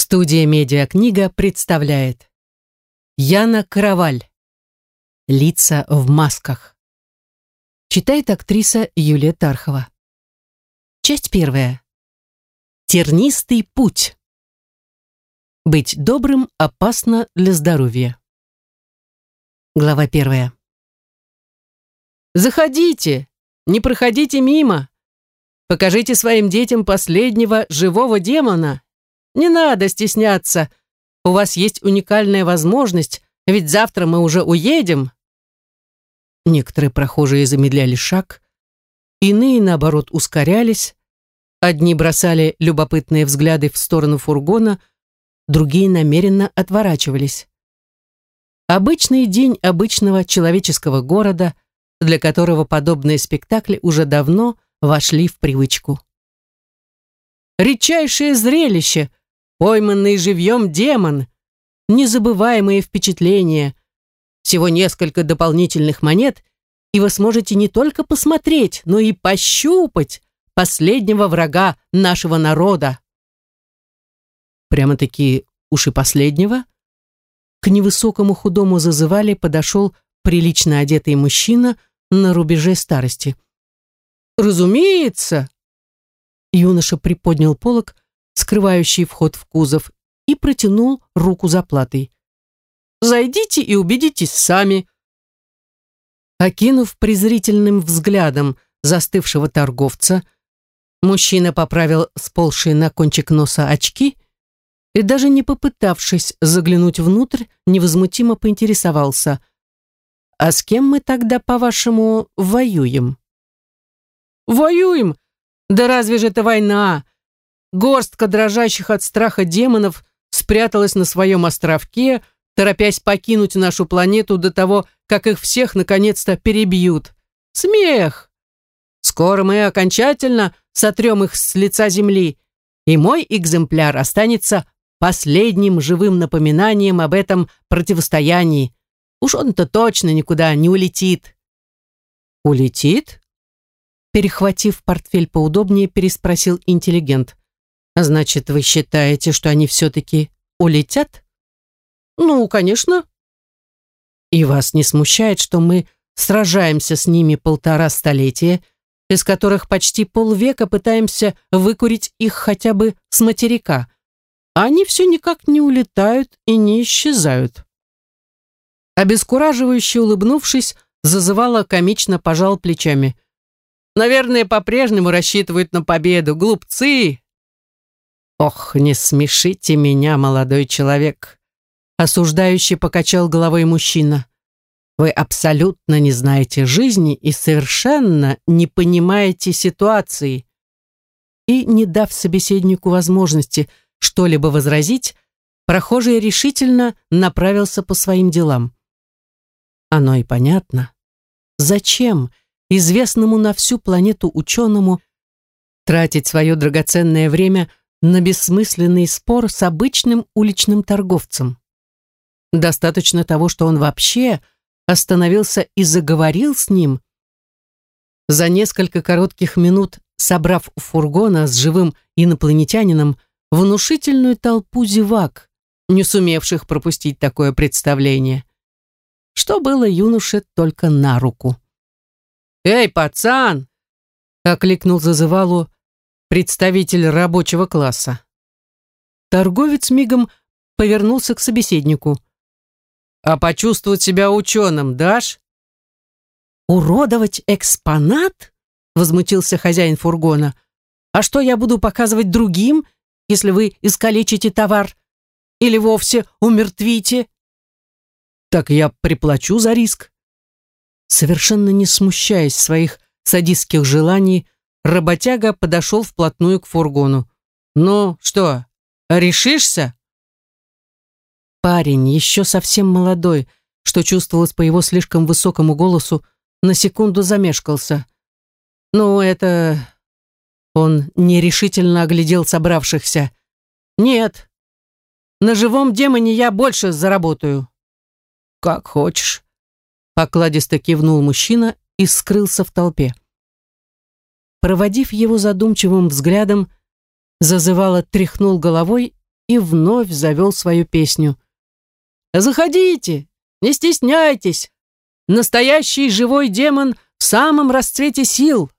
Студия «Медиакнига» представляет. Яна Караваль. «Лица в масках» Читает актриса Юлия Тархова. Часть первая. Тернистый путь Быть добрым опасно для здоровья Глава первая. «Заходите! Не проходите мимо! Покажите своим детям последнего живого демона!» Не надо стесняться. У вас есть уникальная возможность, ведь завтра мы уже уедем. Некоторые прохожие замедляли шаг, иные, наоборот, ускорялись. Одни бросали любопытные взгляды в сторону фургона, другие намеренно отворачивались. Обычный день обычного человеческого города, для которого подобные спектакли уже давно вошли в привычку. «Редчайшее зрелище!» Пойманный живьем демон, незабываемые впечатления, всего несколько дополнительных монет, и вы сможете не только посмотреть, но и пощупать последнего врага нашего народа. Прямо-таки уши последнего? К невысокому худому зазывали подошел прилично одетый мужчина на рубеже старости. «Разумеется!» Юноша приподнял полог, скрывающий вход в кузов, и протянул руку за платой. «Зайдите и убедитесь сами». Окинув презрительным взглядом застывшего торговца, мужчина поправил сползшие на кончик носа очки и, даже не попытавшись заглянуть внутрь, невозмутимо поинтересовался. «А с кем мы тогда, по-вашему, воюем?» «Воюем? Да разве же это война? Горстка дрожащих от страха демонов спряталась на своем островке, торопясь покинуть нашу планету до того, как их всех наконец-то перебьют. Смех! Скоро мы окончательно сотрем их с лица Земли, и мой экземпляр останется последним живым напоминанием об этом противостоянии. Уж он-то точно никуда не улетит. Улетит? Перехватив портфель поудобнее, переспросил интеллигент. Значит, вы считаете, что они все-таки улетят? Ну, конечно. И вас не смущает, что мы сражаемся с ними полтора столетия, из которых почти полвека пытаемся выкурить их хотя бы с материка, а они все никак не улетают и не исчезают. Обескураживающе улыбнувшись, зазывала комично пожал плечами. Наверное, по-прежнему рассчитывают на победу. Глупцы! «Ох, не смешите меня, молодой человек!» Осуждающий покачал головой мужчина. «Вы абсолютно не знаете жизни и совершенно не понимаете ситуации». И, не дав собеседнику возможности что-либо возразить, прохожий решительно направился по своим делам. Оно и понятно. Зачем известному на всю планету ученому тратить свое драгоценное время на бессмысленный спор с обычным уличным торговцем. Достаточно того, что он вообще остановился и заговорил с ним. За несколько коротких минут, собрав у фургона с живым инопланетянином внушительную толпу зевак, не сумевших пропустить такое представление, что было юноше только на руку. «Эй, пацан!» — окликнул зазывалу представитель рабочего класса. Торговец мигом повернулся к собеседнику. «А почувствовать себя ученым дашь?» «Уродовать экспонат?» — возмутился хозяин фургона. «А что я буду показывать другим, если вы искалечите товар? Или вовсе умертвите?» «Так я приплачу за риск». Совершенно не смущаясь своих садистских желаний, Работяга подошел вплотную к фургону. «Ну, что, решишься?» Парень, еще совсем молодой, что чувствовалось по его слишком высокому голосу, на секунду замешкался. «Ну, это...» Он нерешительно оглядел собравшихся. «Нет, на живом демоне я больше заработаю». «Как хочешь», — покладисто кивнул мужчина и скрылся в толпе. Проводив его задумчивым взглядом, зазывало тряхнул головой и вновь завел свою песню. «Заходите, не стесняйтесь! Настоящий живой демон в самом расцвете сил!»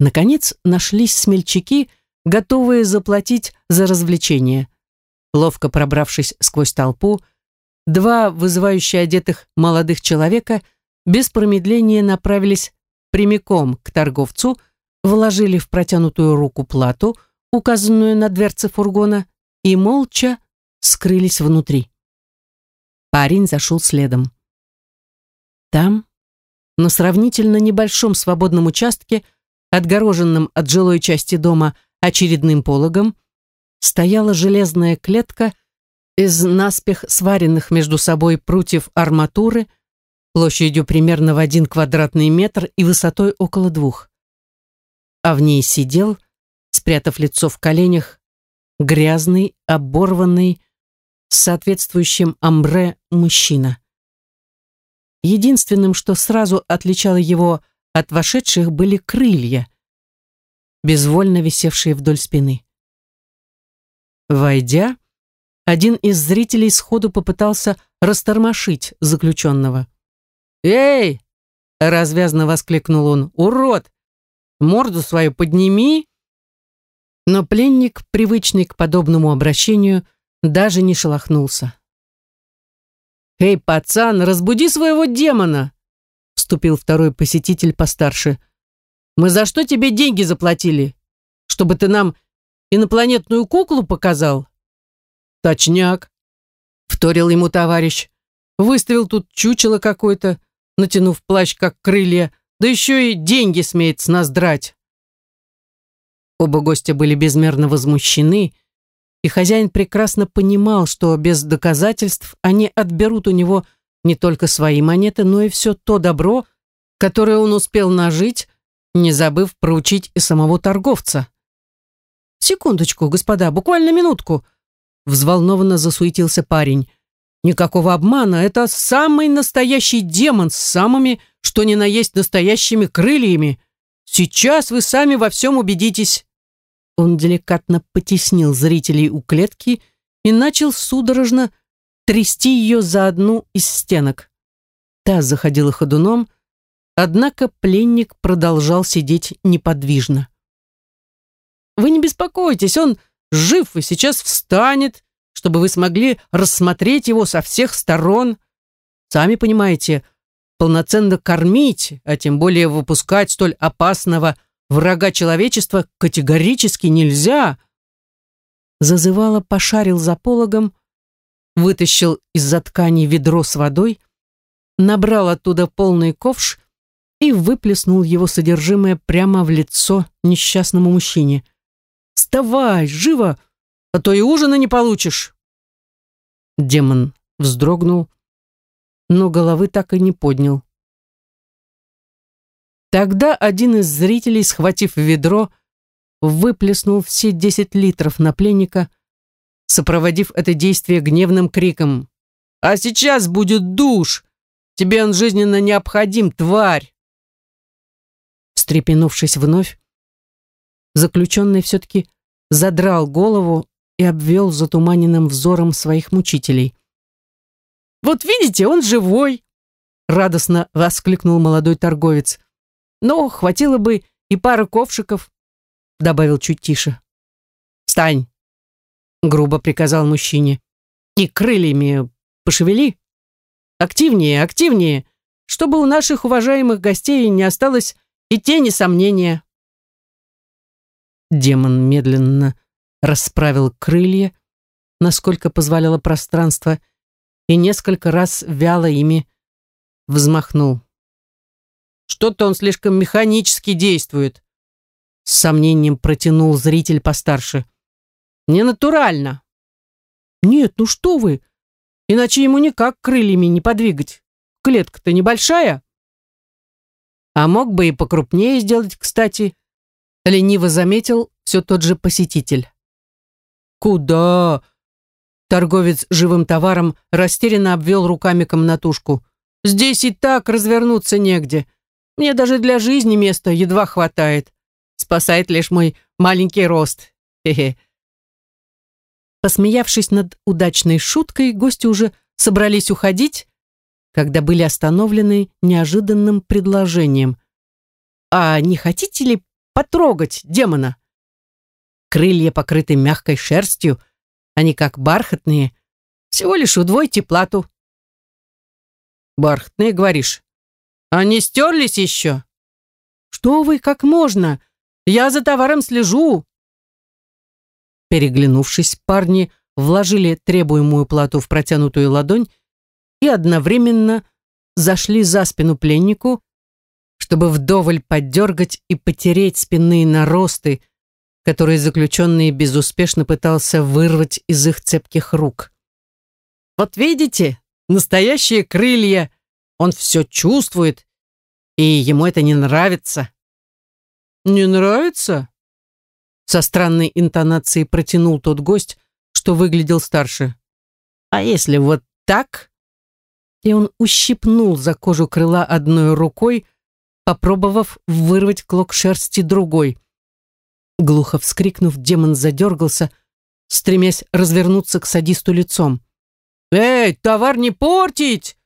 Наконец нашлись смельчаки, готовые заплатить за развлечение. Ловко пробравшись сквозь толпу, два вызывающе одетых молодых человека без промедления направились прямиком к торговцу, вложили в протянутую руку плату, указанную на дверце фургона, и молча скрылись внутри. Парень зашел следом. Там, на сравнительно небольшом свободном участке, отгороженном от жилой части дома очередным пологом, стояла железная клетка из наспех сваренных между собой прутьев арматуры, площадью примерно в один квадратный метр и высотой около двух. А в ней сидел, спрятав лицо в коленях, грязный, оборванный, с соответствующим амбре мужчина. Единственным, что сразу отличало его от вошедших, были крылья, безвольно висевшие вдоль спины. Войдя, один из зрителей сходу попытался растормошить заключенного. «Эй!» — развязно воскликнул он. «Урод! Морду свою подними!» Но пленник, привычный к подобному обращению, даже не шелохнулся. «Эй, пацан, разбуди своего демона!» вступил второй посетитель постарше. «Мы за что тебе деньги заплатили? Чтобы ты нам инопланетную куклу показал?» «Точняк», — вторил ему товарищ. «Выставил тут чучело какое-то, натянув плащ как крылья, да еще и деньги смеет с нас драть». Оба гостя были безмерно возмущены, и хозяин прекрасно понимал, что без доказательств они отберут у него не только свои монеты, но и все то добро, которое он успел нажить, не забыв проучить и самого торговца. «Секундочку, господа, буквально минутку!» Взволнованно засуетился парень. «Никакого обмана, это самый настоящий демон с самыми, что ни на есть настоящими крыльями. Сейчас вы сами во всем убедитесь». Он деликатно потеснил зрителей у клетки и начал судорожно трясти ее за одну из стенок. Та заходила ходуном, однако пленник продолжал сидеть неподвижно. «Вы не беспокойтесь, он жив и сейчас встанет, чтобы вы смогли рассмотреть его со всех сторон. Сами понимаете, полноценно кормить, а тем более выпускать столь опасного Врага человечества категорически нельзя. Зазывало пошарил за пологом, вытащил из-за ткани ведро с водой, набрал оттуда полный ковш и выплеснул его содержимое прямо в лицо несчастному мужчине. «Вставай, живо, а то и ужина не получишь!» Демон вздрогнул, но головы так и не поднял. Тогда один из зрителей, схватив ведро, выплеснул все десять литров на пленника, сопроводив это действие гневным криком «А сейчас будет душ! Тебе он жизненно необходим, тварь!» Встрепенувшись вновь, заключенный все-таки задрал голову и обвел затуманенным взором своих мучителей. «Вот видите, он живой!» радостно воскликнул молодой торговец. Но хватило бы и пары ковшиков, добавил чуть тише. Встань, грубо приказал мужчине. И крыльями пошевели. Активнее, активнее, чтобы у наших уважаемых гостей не осталось и тени сомнения. Демон медленно расправил крылья, насколько позволяло пространство, и несколько раз вяло ими взмахнул. Что-то он слишком механически действует. С сомнением протянул зритель постарше. Ненатурально. Нет, ну что вы? Иначе ему никак крыльями не подвигать. Клетка-то небольшая. А мог бы и покрупнее сделать, кстати. Лениво заметил все тот же посетитель. Куда? Торговец живым товаром растерянно обвел руками комнатушку. Здесь и так развернуться негде. Мне даже для жизни места едва хватает. Спасает лишь мой маленький рост. Хе-хе. Посмеявшись над удачной шуткой, гости уже собрались уходить, когда были остановлены неожиданным предложением. «А не хотите ли потрогать демона?» Крылья покрыты мягкой шерстью, они как бархатные. Всего лишь удвойте плату. Бархатные, говоришь? Они стерлись еще? Что вы, как можно? Я за товаром слежу. Переглянувшись, парни вложили требуемую плату в протянутую ладонь и одновременно зашли за спину пленнику, чтобы вдоволь поддергать и потереть спинные наросты, которые заключенный безуспешно пытался вырвать из их цепких рук. «Вот видите, настоящие крылья! Он все чувствует, и ему это не нравится». «Не нравится?» Со странной интонацией протянул тот гость, что выглядел старше. «А если вот так?» И он ущипнул за кожу крыла одной рукой, попробовав вырвать клок шерсти другой. Глухо вскрикнув, демон задергался, стремясь развернуться к садисту лицом. «Эй, товар не портить!»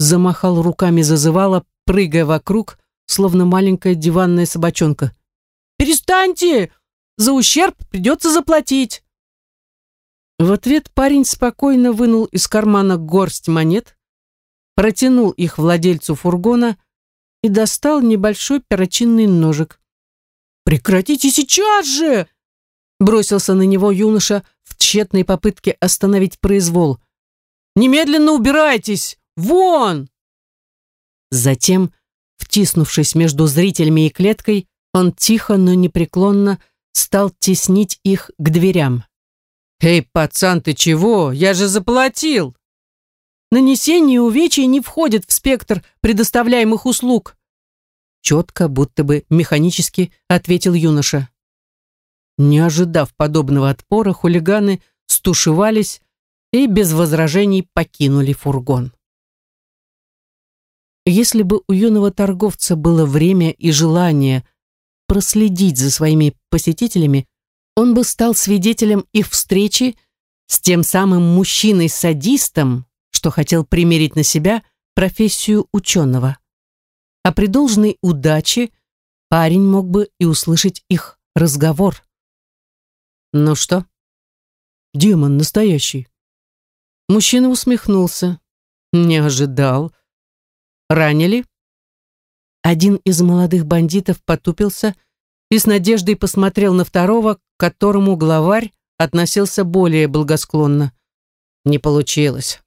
Замахал руками зазывала, прыгая вокруг, словно маленькая диванная собачонка. «Перестаньте! За ущерб придется заплатить!» В ответ парень спокойно вынул из кармана горсть монет, протянул их владельцу фургона и достал небольшой перочинный ножик. «Прекратите сейчас же!» Бросился на него юноша в тщетной попытке остановить произвол. «Немедленно убирайтесь! Вон!» Затем, втиснувшись между зрителями и клеткой, он тихо, но непреклонно стал теснить их к дверям. «Эй, пацан, ты чего? Я же заплатил!» Нанесение увечий не входит в спектр предоставляемых услуг четко, будто бы механически ответил юноша. Не ожидав подобного отпора, хулиганы стушевались и без возражений покинули фургон. Если бы у юного торговца было время и желание проследить за своими посетителями, он бы стал свидетелем их встречи с тем самым мужчиной-садистом, что хотел примерить на себя профессию ученого а при должной удаче парень мог бы и услышать их разговор. «Ну что?» «Демон настоящий». Мужчина усмехнулся. «Не ожидал. Ранили?» Один из молодых бандитов потупился и с надеждой посмотрел на второго, к которому главарь относился более благосклонно. Не получилось.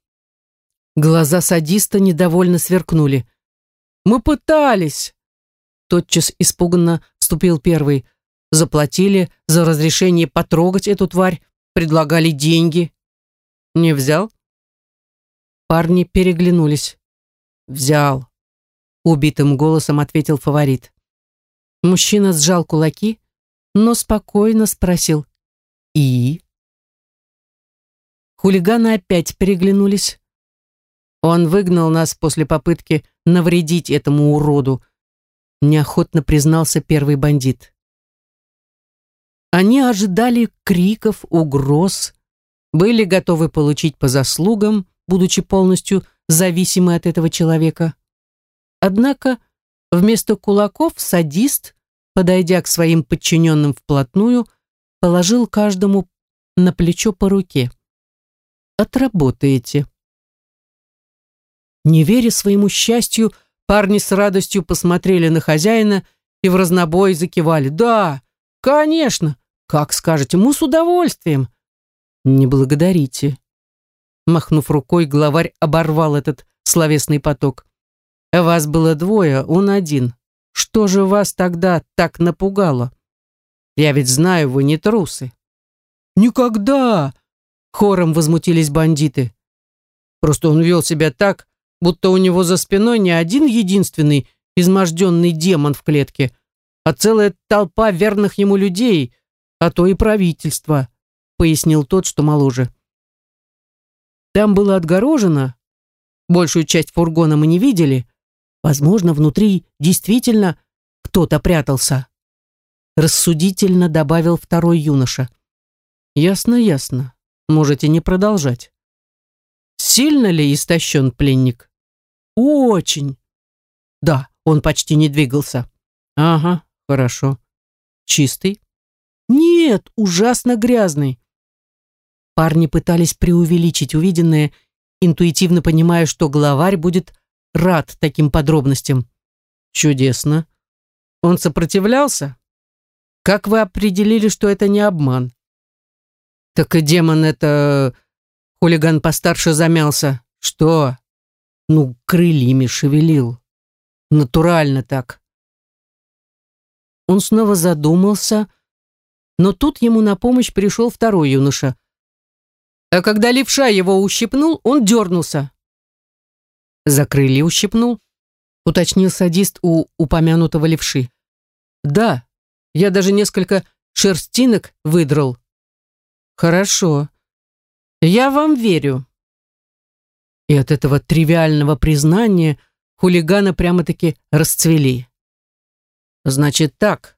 Глаза садиста недовольно сверкнули. Мы пытались!» Тотчас испуганно вступил первый. Заплатили за разрешение потрогать эту тварь, предлагали деньги. Не взял? Парни переглянулись. Взял. Убитым голосом ответил фаворит. Мужчина сжал кулаки, но спокойно спросил. «И?» Хулиганы опять переглянулись. Он выгнал нас после попытки навредить этому уроду, неохотно признался первый бандит. Они ожидали криков, угроз, были готовы получить по заслугам, будучи полностью зависимы от этого человека. Однако вместо кулаков садист, подойдя к своим подчиненным вплотную, положил каждому на плечо по руке. «Отработаете». Не веря своему счастью, парни с радостью посмотрели на хозяина и в разнобой закивали. «Да, конечно! Как скажете, мы с удовольствием!» «Не благодарите!» Махнув рукой, главарь оборвал этот словесный поток. «Вас было двое, он один. Что же вас тогда так напугало? Я ведь знаю, вы не трусы». «Никогда!» — хором возмутились бандиты. Просто он вел себя так, будто у него за спиной не один единственный изможденный демон в клетке, а целая толпа верных ему людей, а то и правительство, пояснил тот, что моложе. Там было отгорожено, большую часть фургона мы не видели, возможно, внутри действительно кто-то прятался. Рассудительно добавил второй юноша. Ясно, ясно. можете не продолжать. Сильно ли истощен пленник? Очень. Да, он почти не двигался. Ага, хорошо. Чистый? Нет, ужасно грязный. Парни пытались преувеличить увиденное, интуитивно понимая, что главарь будет рад таким подробностям. Чудесно. Он сопротивлялся? Как вы определили, что это не обман? Так и демон это... Хулиган постарше замялся. Что? Ну, крыльями шевелил. Натурально так. Он снова задумался, но тут ему на помощь пришел второй юноша. А когда левша его ущипнул, он дернулся. За крылья ущипнул, уточнил садист у упомянутого левши. Да, я даже несколько шерстинок выдрал. Хорошо. Я вам верю. И от этого тривиального признания хулиганы прямо-таки расцвели. Значит так,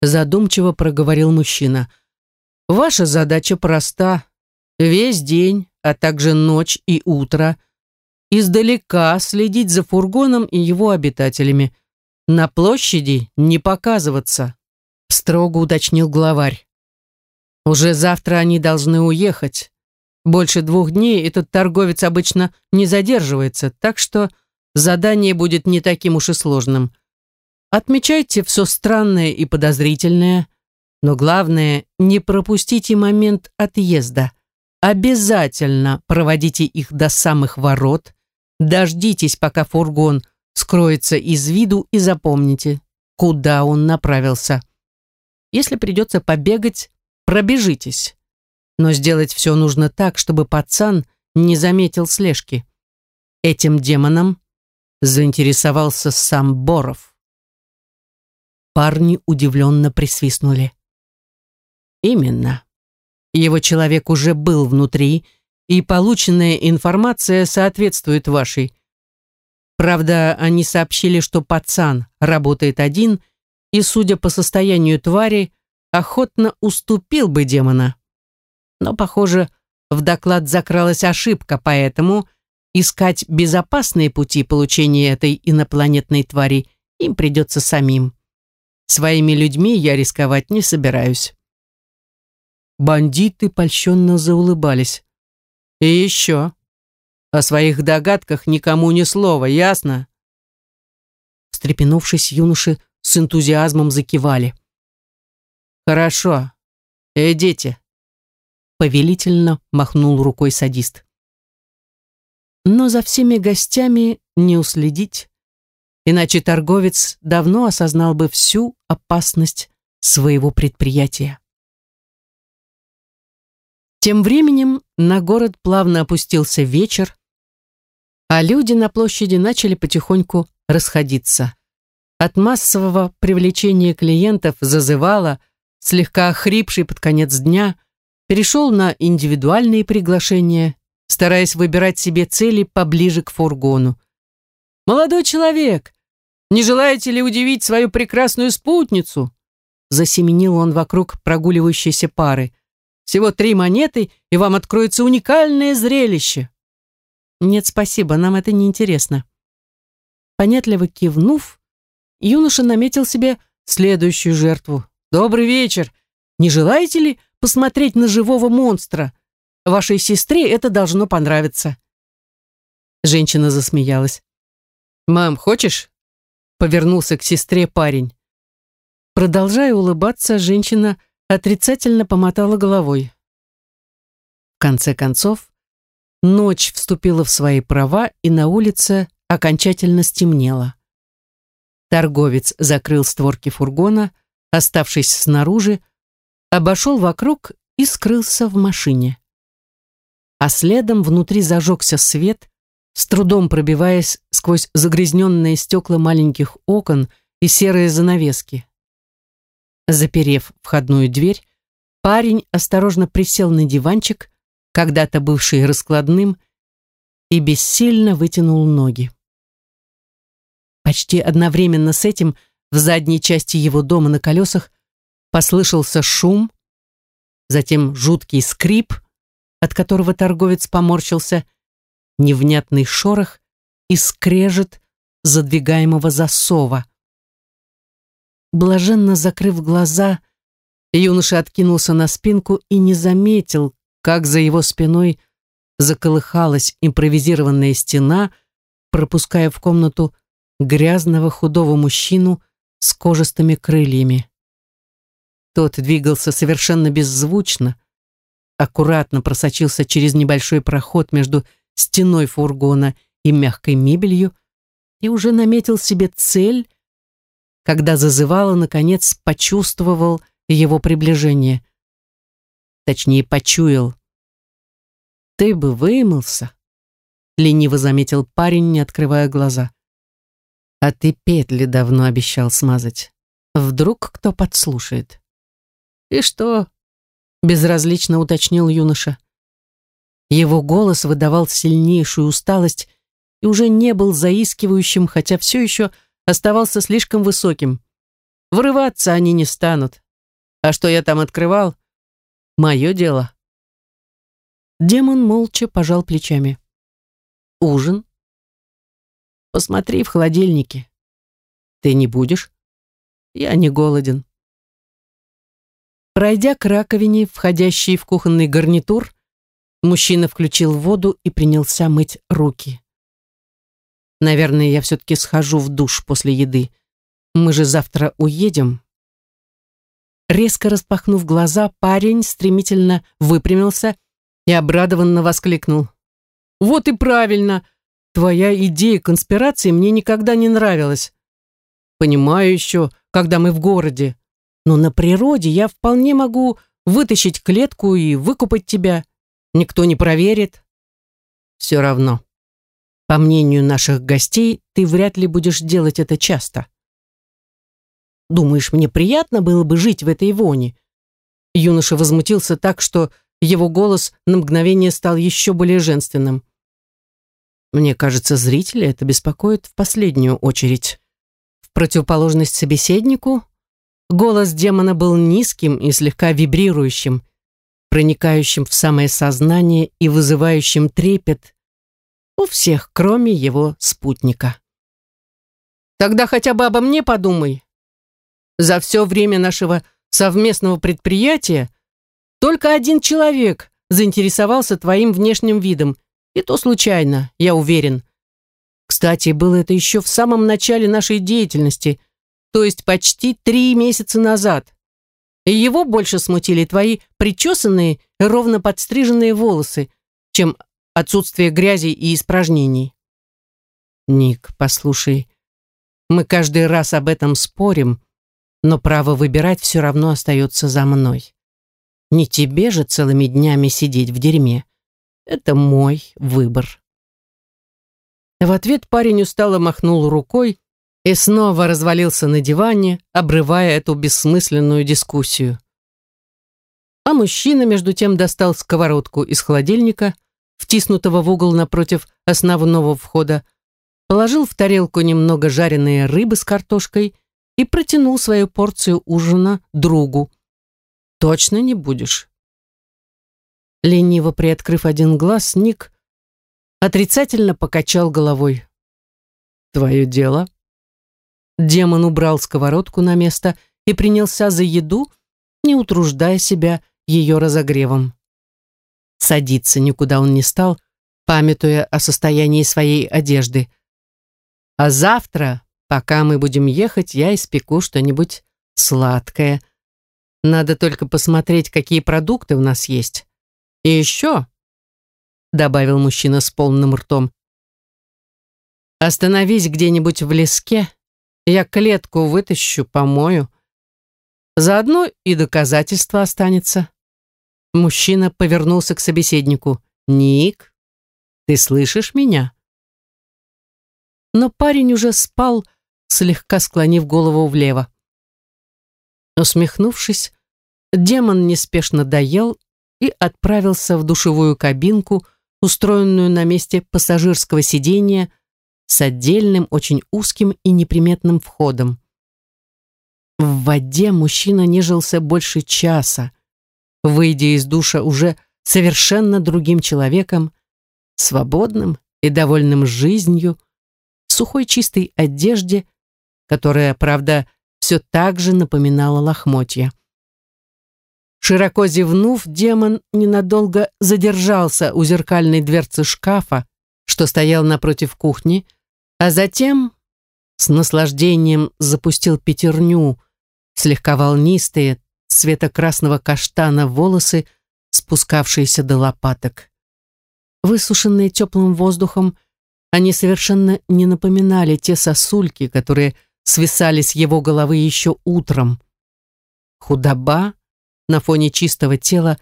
задумчиво проговорил мужчина. Ваша задача проста. Весь день, а также ночь и утро издалека следить за фургоном и его обитателями. На площади не показываться, строго уточнил главарь. Уже завтра они должны уехать. Больше двух дней этот торговец обычно не задерживается, так что задание будет не таким уж и сложным. Отмечайте все странное и подозрительное, но главное, не пропустите момент отъезда. Обязательно проводите их до самых ворот, дождитесь, пока фургон скроется из виду и запомните, куда он направился. Если придется побегать, пробежитесь. Но сделать все нужно так, чтобы пацан не заметил слежки. Этим демоном заинтересовался сам Боров. Парни удивленно присвистнули. Именно. Его человек уже был внутри, и полученная информация соответствует вашей. Правда, они сообщили, что пацан работает один, и, судя по состоянию твари, охотно уступил бы демона. Но, похоже, в доклад закралась ошибка, поэтому искать безопасные пути получения этой инопланетной твари им придется самим. Своими людьми я рисковать не собираюсь. Бандиты польщенно заулыбались. И еще. О своих догадках никому ни слова, ясно? Встрепенувшись, юноши с энтузиазмом закивали. «Хорошо. Идите», — повелительно махнул рукой садист. Но за всеми гостями не уследить, иначе торговец давно осознал бы всю опасность своего предприятия. Тем временем на город плавно опустился вечер, а люди на площади начали потихоньку расходиться. От массового привлечения клиентов зазывало, слегка охрипший под конец дня, перешел на индивидуальные приглашения, стараясь выбирать себе цели поближе к фургону. «Молодой человек, не желаете ли удивить свою прекрасную спутницу?» Засеменил он вокруг прогуливающейся пары. «Всего три монеты, и вам откроется уникальное зрелище». «Нет, спасибо, нам это не интересно». Понятливо кивнув, юноша наметил себе следующую жертву. «Добрый вечер! Не желаете ли посмотреть на живого монстра? Вашей сестре это должно понравиться». Женщина засмеялась. «Мам, хочешь?» Повернулся к сестре парень. Продолжая улыбаться, женщина отрицательно помотала головой. В конце концов, ночь вступила в свои права, и на улице окончательно стемнело. Торговец закрыл створки фургона, оставшись снаружи, обошел вокруг и скрылся в машине. А следом внутри зажегся свет, с трудом пробиваясь сквозь загрязненные стекла маленьких окон и серые занавески. Заперев входную дверь, парень осторожно присел на диванчик, когда-то бывший раскладным, и бессильно вытянул ноги. Почти одновременно с этим в задней части его дома на колесах послышался шум, затем жуткий скрип, от которого торговец поморщился, невнятный шорох и скрежет задвигаемого засова. Блаженно закрыв глаза, юноша откинулся на спинку и не заметил, как за его спиной заколыхалась импровизированная стена, пропуская в комнату грязного худого мужчину с кожистыми крыльями. Тот двигался совершенно беззвучно, аккуратно просочился через небольшой проход между стеной фургона и мягкой мебелью и уже наметил себе цель, когда зазывало, наконец, почувствовал его приближение. Точнее, почуял. «Ты бы вымылся», — лениво заметил парень, не открывая глаза. «А ты петли давно обещал смазать. Вдруг кто подслушает?» «И что?» — безразлично уточнил юноша. Его голос выдавал сильнейшую усталость и уже не был заискивающим, хотя все еще оставался слишком высоким. Врываться они не станут. А что я там открывал? Мое дело. Демон молча пожал плечами. Ужин? Посмотри в холодильнике. Ты не будешь? Я не голоден. Пройдя к раковине, входящей в кухонный гарнитур, мужчина включил воду и принялся мыть руки. Наверное, я все-таки схожу в душ после еды. Мы же завтра уедем. Резко распахнув глаза, парень стремительно выпрямился и обрадованно воскликнул. «Вот и правильно! Твоя идея конспирации мне никогда не нравилась. Понимаю еще, когда мы в городе, но на природе я вполне могу вытащить клетку и выкупать тебя. Никто не проверит. Все равно. По мнению наших гостей, ты вряд ли будешь делать это часто. Думаешь, мне приятно было бы жить в этой воне? Юноша возмутился так, что его голос на мгновение стал еще более женственным. Мне кажется, зрители это беспокоит в последнюю очередь. В противоположность собеседнику, голос демона был низким и слегка вибрирующим, проникающим в самое сознание и вызывающим трепет, у всех, кроме его спутника. Тогда хотя бы обо мне подумай. За все время нашего совместного предприятия только один человек заинтересовался твоим внешним видом, и то случайно, я уверен. Кстати, было это еще в самом начале нашей деятельности, то есть почти три месяца назад. И его больше смутили твои причесанные, ровно подстриженные волосы, чем отсутствие грязи и испражнений. Ник, послушай, мы каждый раз об этом спорим, но право выбирать все равно остается за мной. Не тебе же целыми днями сидеть в дерьме. Это мой выбор. В ответ парень устало махнул рукой и снова развалился на диване, обрывая эту бессмысленную дискуссию. А мужчина, между тем, достал сковородку из холодильника, втиснутого в угол напротив основного входа, положил в тарелку немного жареной рыбы с картошкой и протянул свою порцию ужина другу. «Точно не будешь?» Лениво приоткрыв один глаз, Ник отрицательно покачал головой. «Твое дело?» Демон убрал сковородку на место и принялся за еду, не утруждая себя ее разогревом. Садиться никуда он не стал, памятуя о состоянии своей одежды. А завтра, пока мы будем ехать, я испеку что-нибудь сладкое. Надо только посмотреть, какие продукты у нас есть. И еще, добавил мужчина с полным ртом, остановись где-нибудь в леске, я клетку вытащу, помою. Заодно и доказательство останется. Мужчина повернулся к собеседнику. «Ник, ты слышишь меня?» Но парень уже спал, слегка склонив голову влево. Усмехнувшись, демон неспешно доел и отправился в душевую кабинку, устроенную на месте пассажирского сидения с отдельным, очень узким и неприметным входом. В воде мужчина нежился больше часа, выйдя из душа уже совершенно другим человеком, свободным и довольным жизнью, в сухой чистой одежде, которая, правда, все так же напоминала лохмотья. Широко зевнув, демон ненадолго задержался у зеркальной дверцы шкафа, что стоял напротив кухни, а затем с наслаждением запустил пятерню, слегка волнистые, цвета красного каштана волосы, спускавшиеся до лопаток. Высушенные теплым воздухом, они совершенно не напоминали те сосульки, которые свисали с его головы еще утром. Худоба на фоне чистого тела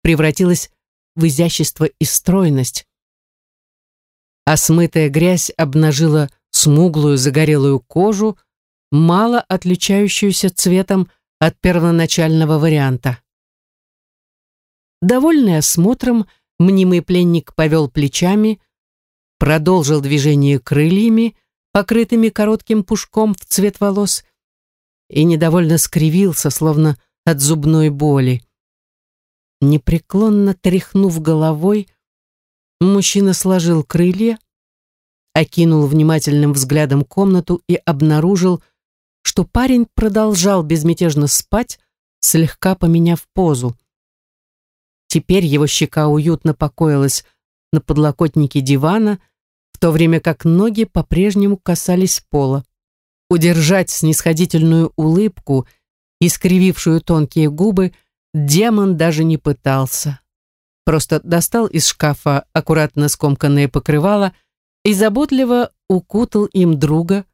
превратилась в изящество и стройность, а смытая грязь обнажила смуглую загорелую кожу, мало отличающуюся цветом от первоначального варианта. Довольный осмотром, мнимый пленник повел плечами, продолжил движение крыльями, покрытыми коротким пушком в цвет волос, и недовольно скривился, словно от зубной боли. Непреклонно тряхнув головой, мужчина сложил крылья, окинул внимательным взглядом комнату и обнаружил, что парень продолжал безмятежно спать, слегка поменяв позу. Теперь его щека уютно покоилась на подлокотнике дивана, в то время как ноги по-прежнему касались пола. Удержать снисходительную улыбку искривившую тонкие губы, демон даже не пытался. Просто достал из шкафа аккуратно скомканное покрывало и заботливо укутал им друга,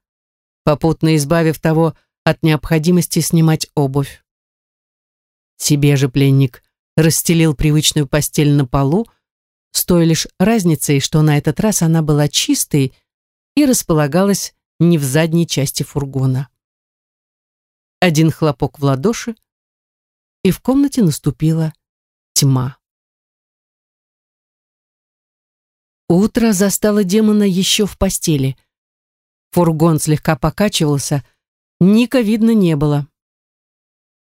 попутно избавив того от необходимости снимать обувь. Себе же пленник расстелил привычную постель на полу, с той лишь разницей, что на этот раз она была чистой и располагалась не в задней части фургона. Один хлопок в ладоши, и в комнате наступила тьма. Утро застало демона еще в постели. Фургон слегка покачивался, Ника видно не было.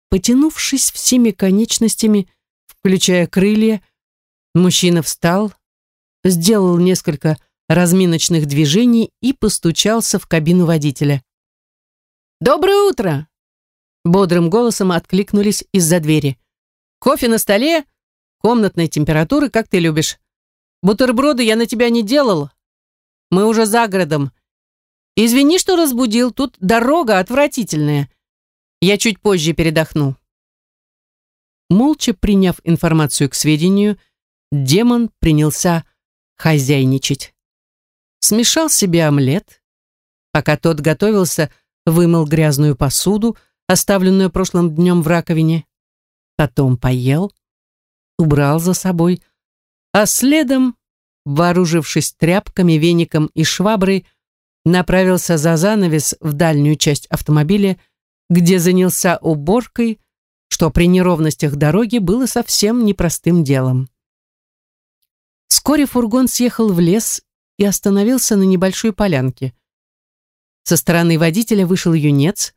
Потянувшись всеми конечностями, включая крылья, мужчина встал, сделал несколько разминочных движений и постучался в кабину водителя. «Доброе утро!» Бодрым голосом откликнулись из-за двери. «Кофе на столе? Комнатной температуры, как ты любишь. Бутерброды я на тебя не делал. Мы уже за городом. Извини, что разбудил, тут дорога отвратительная. Я чуть позже передохну». Молча приняв информацию к сведению, демон принялся хозяйничать. Смешал себе омлет. Пока тот готовился, вымыл грязную посуду, оставленную прошлым днем в раковине. Потом поел, убрал за собой, а следом, вооружившись тряпками, веником и шваброй, направился за занавес в дальнюю часть автомобиля, где занялся уборкой, что при неровностях дороги было совсем непростым делом. Вскоре фургон съехал в лес и остановился на небольшой полянке. Со стороны водителя вышел юнец,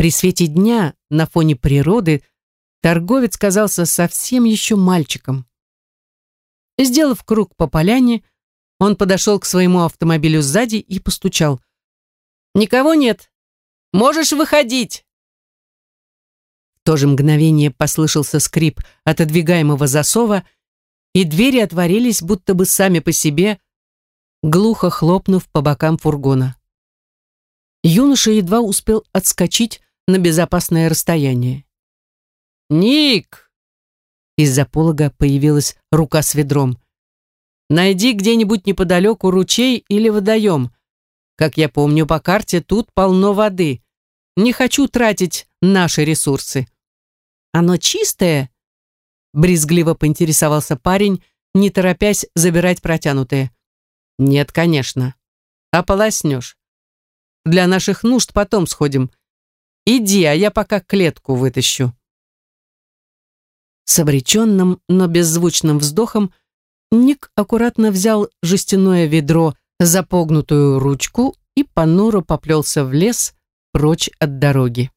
при свете дня, на фоне природы, торговец казался совсем еще мальчиком. Сделав круг по поляне, он подошел к своему автомобилю сзади и постучал. «Никого нет. Можешь выходить!» В то же мгновение послышался скрип отодвигаемого засова, и двери отворились будто бы сами по себе, глухо хлопнув по бокам фургона. Юноша едва успел отскочить на безопасное расстояние. «Ник!» Из-за полога появилась рука с ведром. «Найди где-нибудь неподалеку ручей или водоем. Как я помню по карте, тут полно воды. Не хочу тратить наши ресурсы». «Оно чистое?» Брезгливо поинтересовался парень, не торопясь забирать протянутое. «Нет, конечно. Ополоснешь. Для наших нужд потом сходим. Иди, а я пока клетку вытащу. С обреченным, но беззвучным вздохом Ник аккуратно взял жестяное ведро за погнутую ручку и понуро поплелся в лес прочь от дороги.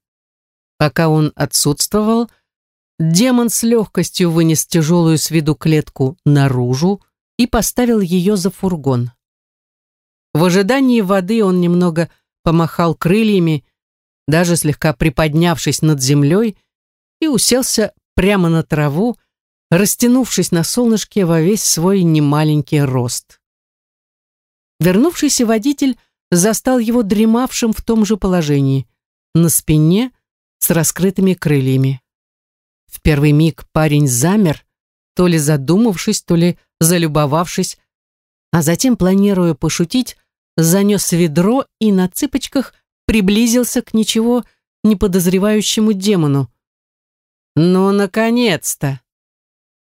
Пока он отсутствовал, Демон с легкостью вынес тяжелую с виду клетку наружу и поставил ее за фургон. В ожидании воды он немного помахал крыльями, даже слегка приподнявшись над землей, и уселся прямо на траву, растянувшись на солнышке во весь свой немаленький рост. Вернувшийся водитель застал его дремавшим в том же положении, на спине с раскрытыми крыльями. В первый миг парень замер, то ли задумавшись, то ли залюбовавшись, а затем, планируя пошутить, занес ведро и на цыпочках приблизился к ничего не подозревающему демону. «Ну, наконец-то!»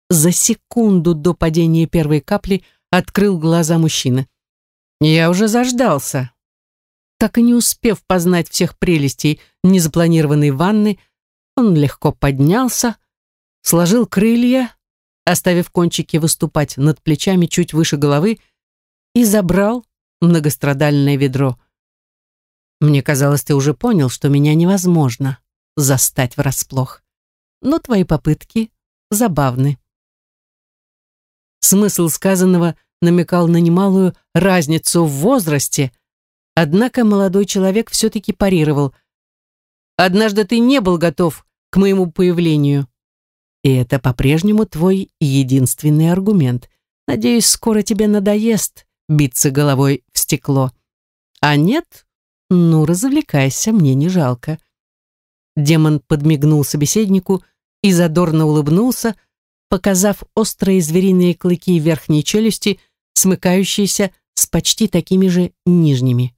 За секунду до падения первой капли открыл глаза мужчина. «Я уже заждался». Так и не успев познать всех прелестей незапланированной ванны, он легко поднялся, сложил крылья, оставив кончики выступать над плечами чуть выше головы, и забрал многострадальное ведро. Мне казалось, ты уже понял, что меня невозможно застать врасплох. Но твои попытки забавны. Смысл сказанного намекал на немалую разницу в возрасте, однако молодой человек все-таки парировал. «Однажды ты не был готов к моему появлению. И это по-прежнему твой единственный аргумент. Надеюсь, скоро тебе надоест биться головой в стекло. А нет? Ну, развлекайся, мне не жалко. Демон подмигнул собеседнику и задорно улыбнулся, показав острые звериные клыки верхней челюсти, смыкающиеся с почти такими же нижними.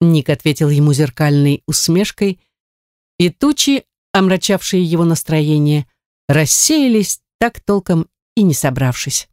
Ник ответил ему зеркальной усмешкой, и тучи, омрачавшие его настроение, рассеялись, так толком и не собравшись.